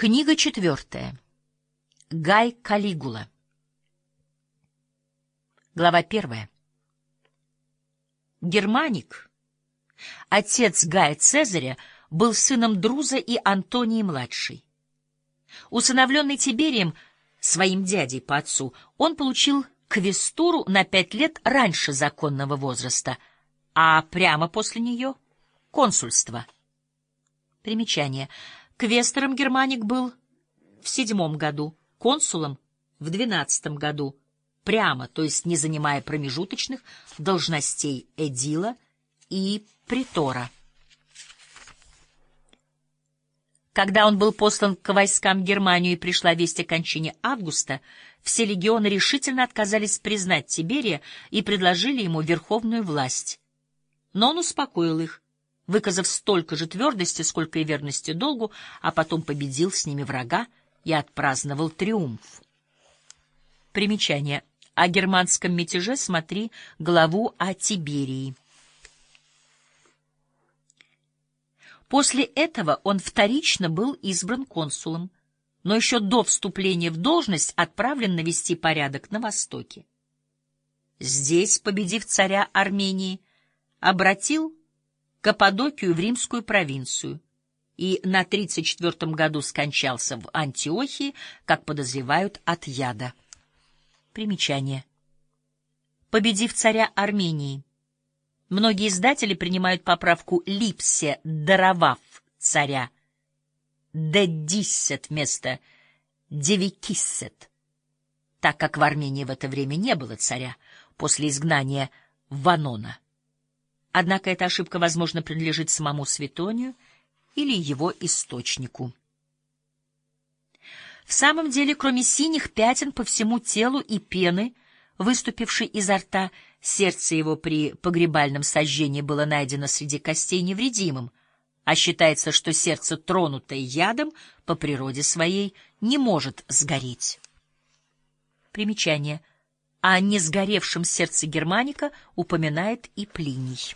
Книга четвертая. Гай Калигула. Глава первая. Германик, отец Гая Цезаря, был сыном Друза и Антонии-младшей. Усыновленный Тиберием, своим дядей по отцу, он получил квестуру на пять лет раньше законного возраста, а прямо после нее — консульство. Примечание — Квестором Германик был в седьмом году, консулом в двенадцатом году, прямо, то есть не занимая промежуточных должностей эдила и притора. Когда он был послан к войскам Германию и пришла весть о кончине Августа, все легионы решительно отказались признать Тиберия и предложили ему верховную власть. Но он успокоил их, выказав столько же твердости, сколько и верности долгу, а потом победил с ними врага и отпраздновал триумф. Примечание. О германском мятеже смотри главу о Тиберии. После этого он вторично был избран консулом, но еще до вступления в должность отправлен навести порядок на Востоке. Здесь, победив царя Армении, обратил Каппадокию в римскую провинцию и на 34-м году скончался в Антиохии, как подозревают, от яда. Примечание. Победив царя Армении. Многие издатели принимают поправку «липсе», даровав царя. «Дедиссет» вместо «девикиссет», так как в Армении в это время не было царя после изгнания Ванона. Однако эта ошибка, возможно, принадлежит самому Светонию или его источнику. В самом деле, кроме синих пятен по всему телу и пены, выступившей изо рта, сердце его при погребальном сожжении было найдено среди костей невредимым, а считается, что сердце, тронутое ядом, по природе своей не может сгореть. Примечание. О несгоревшем сердце Германика упоминает и Плиний.